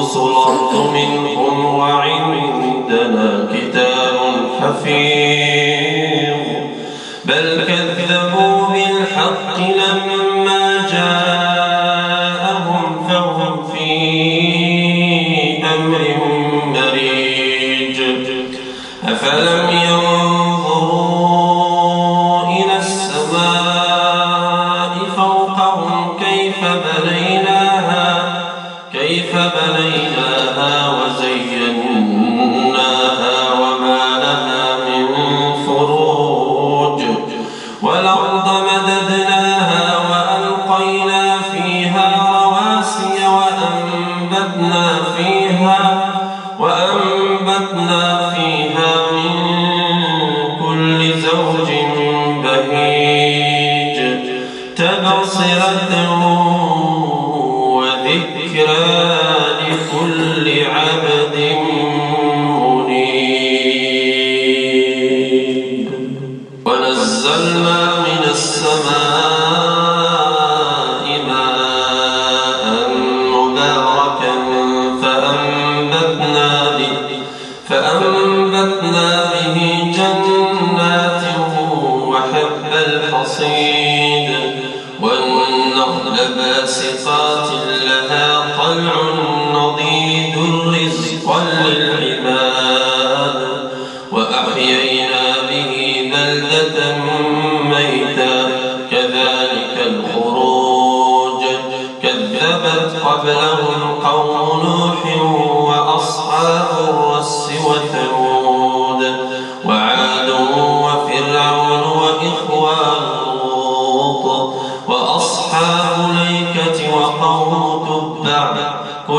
الأرض منهم وعندنا كتاب حفيظ. بل كذبوا بالحق لما جاءهم فهم في أمر مريج. أفلم ينظروا تبصرة وذكرى لكل عبد منيب. ونزلنا من السماء ماء مباركا فأنبتنا به فأنبتنا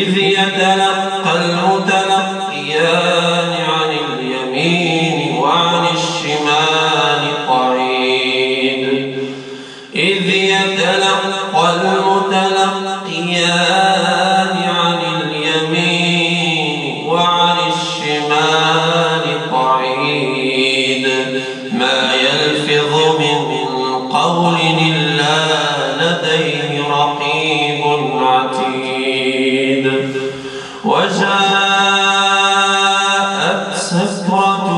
إذ يتلقى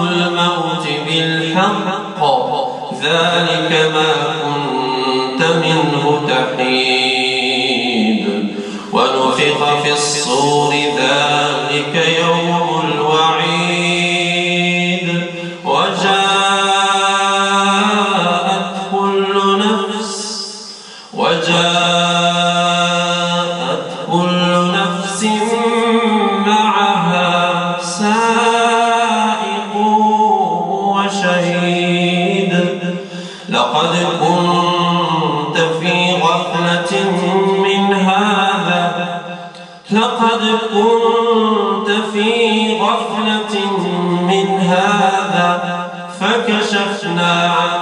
الموت بالحق. ذلك ما كنت منه تحيد. غفلة من هذا لقد كنت في غفلة من هذا فكشفنا عنك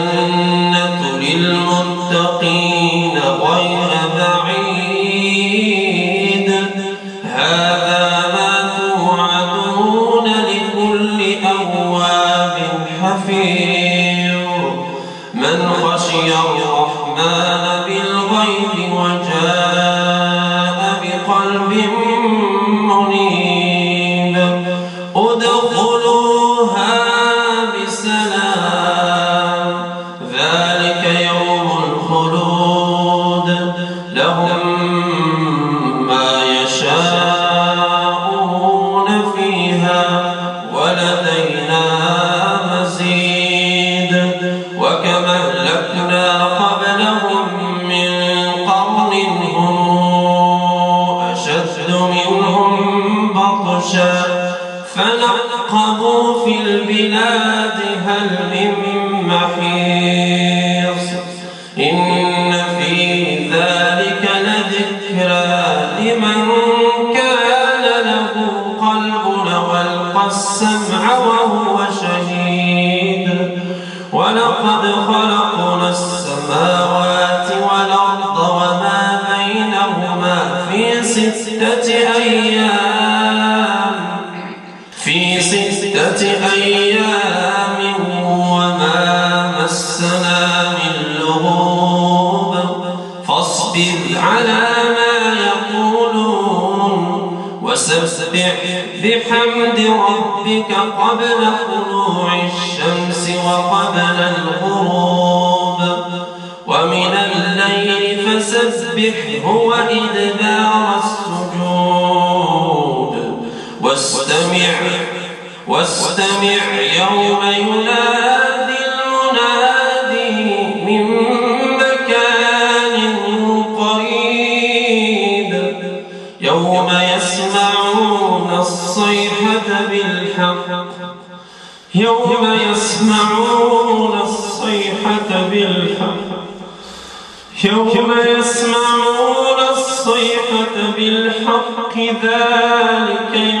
إن في ذلك لذكرى لمن كان له قلب والقى السمع وهو شهيد. ولقد خلقنا السماوات والأرض وما بينهما في ستة أيام. بحمد ربك قبل طلوع الشمس وقبل الغروب. ومن الليل فسبحه وإدبار السجود. واستمع. واستمع يوم ينادي يوم يسمعون الصيحة بالحق. يوم يسمعون الصيحة بالحق ذلك يوم